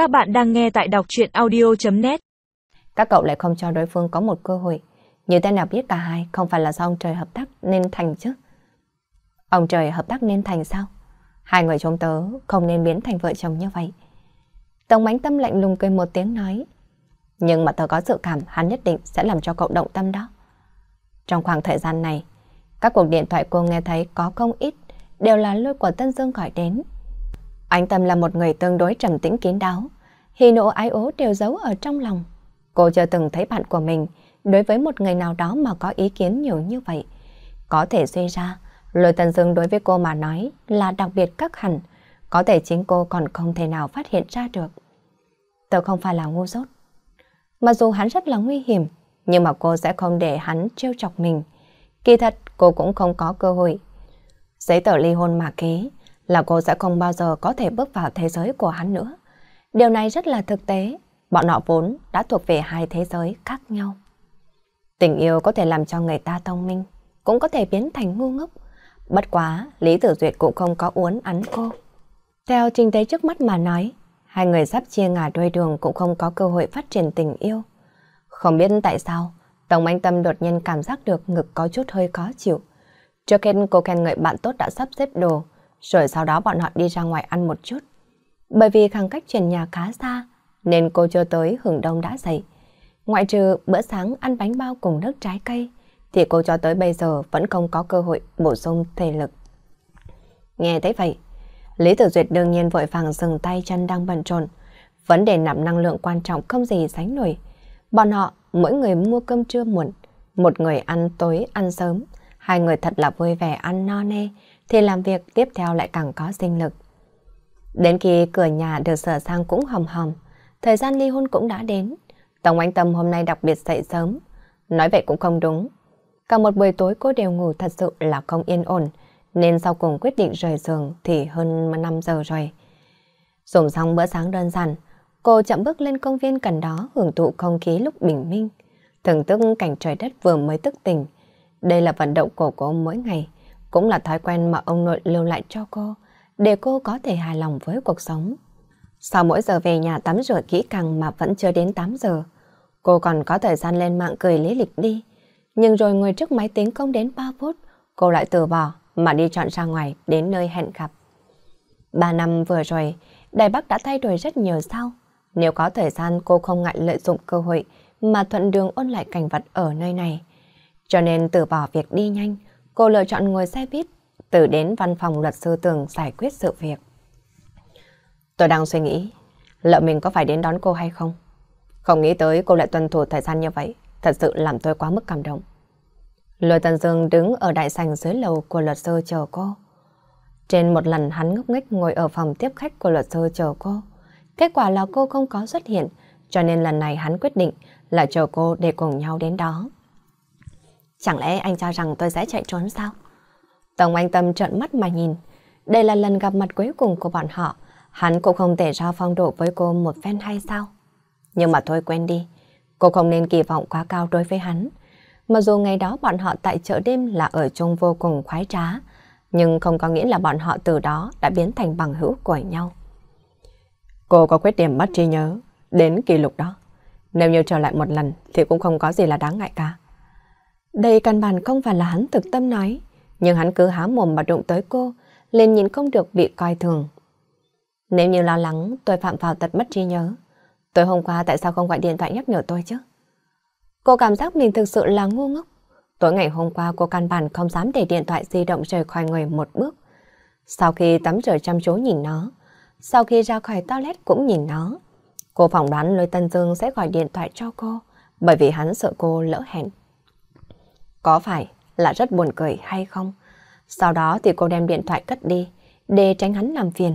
Các bạn đang nghe tại đọc truyện audio.net Các cậu lại không cho đối phương có một cơ hội. Như thế nào biết cả hai không phải là do ông trời hợp tác nên thành chứ? Ông trời hợp tác nên thành sao? Hai người chúng tớ không nên biến thành vợ chồng như vậy. Tổng bánh tâm lạnh lùng cười một tiếng nói. Nhưng mà tớ có dự cảm hắn nhất định sẽ làm cho cậu động tâm đó. Trong khoảng thời gian này, các cuộc điện thoại cô nghe thấy có không ít đều là lôi của Tân Dương gọi đến. Anh Tâm là một người tương đối trầm tĩnh kín đáo, hỉ nộ ái ố đều giấu ở trong lòng. Cô chưa từng thấy bạn của mình đối với một người nào đó mà có ý kiến nhiều như vậy. Có thể suy ra, lời Tần Dương đối với cô mà nói là đặc biệt các hẳn, có thể chính cô còn không thể nào phát hiện ra được. Tôi không phải là ngu dốt. Mặc dù hắn rất là nguy hiểm, nhưng mà cô sẽ không để hắn trêu chọc mình. Kỳ thật, cô cũng không có cơ hội. Giấy tờ ly hôn mà ký là cô sẽ không bao giờ có thể bước vào thế giới của hắn nữa. Điều này rất là thực tế, bọn họ vốn đã thuộc về hai thế giới khác nhau. Tình yêu có thể làm cho người ta thông minh, cũng có thể biến thành ngu ngốc. Bất quá, Lý Tử Duyệt cũng không có uốn ắn cô. Theo trình tế trước mắt mà nói, hai người sắp chia ngả đôi đường cũng không có cơ hội phát triển tình yêu. Không biết tại sao, Tổng Anh Tâm đột nhiên cảm giác được ngực có chút hơi khó chịu. Trước hết cô khen ngợi bạn tốt đã sắp xếp đồ, rồi sau đó bọn họ đi ra ngoài ăn một chút. Bởi vì khoảng cách chuyển nhà khá xa, nên cô chưa tới hưởng đông đã dậy. Ngoại trừ bữa sáng ăn bánh bao cùng nước trái cây, thì cô cho tới bây giờ vẫn không có cơ hội bổ sung thể lực. Nghe thấy vậy, Lý Tử Duyệt đương nhiên vội vàng dừng tay chân đang bận trộn. Vấn đề nạp năng lượng quan trọng không gì sánh nổi. Bọn họ, mỗi người mua cơm trưa muộn, một người ăn tối ăn sớm, hai người thật là vui vẻ ăn no nê, thì làm việc tiếp theo lại càng có sinh lực. Đến khi cửa nhà được sửa sang cũng hầm hầm, thời gian ly hôn cũng đã đến. Tổng Anh Tâm hôm nay đặc biệt dậy sớm. Nói vậy cũng không đúng. Cả một buổi tối cô đều ngủ thật sự là không yên ổn, nên sau cùng quyết định rời giường thì hơn 5 giờ rồi. Dùng xong bữa sáng đơn giản, cô chậm bước lên công viên gần đó hưởng thụ không khí lúc bình minh, thưởng thức cảnh trời đất vừa mới tức tỉnh. Đây là vận động của cô mỗi ngày cũng là thói quen mà ông nội lưu lại cho cô, để cô có thể hài lòng với cuộc sống. Sau mỗi giờ về nhà tắm rửa kỹ càng mà vẫn chưa đến 8 giờ, cô còn có thời gian lên mạng cười lý lịch đi. Nhưng rồi ngồi trước máy tính không đến 3 phút, cô lại từ bỏ mà đi chọn ra ngoài đến nơi hẹn gặp. Ba năm vừa rồi, Đài Bắc đã thay đổi rất nhiều sao? Nếu có thời gian cô không ngại lợi dụng cơ hội mà thuận đường ôn lại cảnh vật ở nơi này. Cho nên từ bỏ việc đi nhanh, cô lựa chọn ngồi xe buýt, từ đến văn phòng luật sư tường giải quyết sự việc. Tôi đang suy nghĩ, lỡ mình có phải đến đón cô hay không? Không nghĩ tới cô lại tuân thủ thời gian như vậy, thật sự làm tôi quá mức cảm động. Lôi Tần Dương đứng ở đại sảnh dưới lầu của luật sư chờ cô. Trên một lần hắn ngốc nghếch ngồi ở phòng tiếp khách của luật sư chờ cô. Kết quả là cô không có xuất hiện, cho nên lần này hắn quyết định là chờ cô để cùng nhau đến đó. Chẳng lẽ anh cho rằng tôi sẽ chạy trốn sao? Tổng anh Tâm trợn mắt mà nhìn. Đây là lần gặp mặt cuối cùng của bọn họ. Hắn cũng không thể ra phong độ với cô một phen hay sao? Nhưng mà thôi quên đi. Cô không nên kỳ vọng quá cao đối với hắn. Mặc dù ngày đó bọn họ tại chợ đêm là ở chung vô cùng khoái trá, nhưng không có nghĩa là bọn họ từ đó đã biến thành bằng hữu của nhau. Cô có quyết điểm mất trí nhớ đến kỷ lục đó. Nếu như trở lại một lần thì cũng không có gì là đáng ngại cả. Đây căn bản không phải là hắn thực tâm nói, nhưng hắn cứ há mồm mà đụng tới cô, liền nhìn không được bị coi thường. Nếu như lo lắng tôi phạm vào tật mất trí nhớ, tối hôm qua tại sao không gọi điện thoại nhắc nhở tôi chứ? Cô cảm giác mình thực sự là ngu ngốc. Tối ngày hôm qua cô căn bản không dám để điện thoại di động rời khỏi người một bước. Sau khi tắm rửa chăm chú nhìn nó, sau khi ra khỏi toilet cũng nhìn nó. Cô phỏng đoán Lôi Tân Dương sẽ gọi điện thoại cho cô, bởi vì hắn sợ cô lỡ hẹn. Có phải là rất buồn cười hay không? Sau đó thì cô đem điện thoại cất đi, để tránh hắn làm phiền.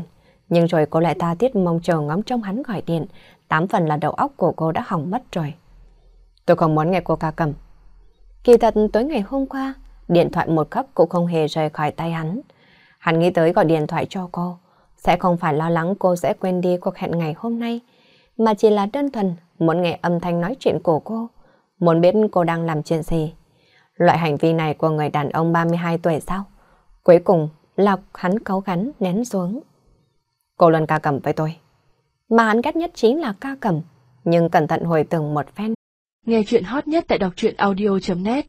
Nhưng rồi cô lại ta tiết mong chờ ngóng trong hắn gọi điện, tám phần là đầu óc của cô đã hỏng mất rồi. Tôi không muốn nghe cô ca cầm. Kỳ thật tối ngày hôm qua, điện thoại một khắc cũng không hề rời khỏi tay hắn. Hắn nghĩ tới gọi điện thoại cho cô, sẽ không phải lo lắng cô sẽ quên đi cuộc hẹn ngày hôm nay, mà chỉ là đơn thuần muốn nghe âm thanh nói chuyện của cô, muốn biết cô đang làm chuyện gì. Loại hành vi này của người đàn ông 32 tuổi sao? Cuối cùng là hắn cấu gắn nén xuống. Cô luôn ca cầm với tôi. Mà hắn ghét nhất chính là ca cầm, nhưng cẩn thận hồi tưởng một phen. Nghe chuyện hot nhất tại đọc truyện audio.net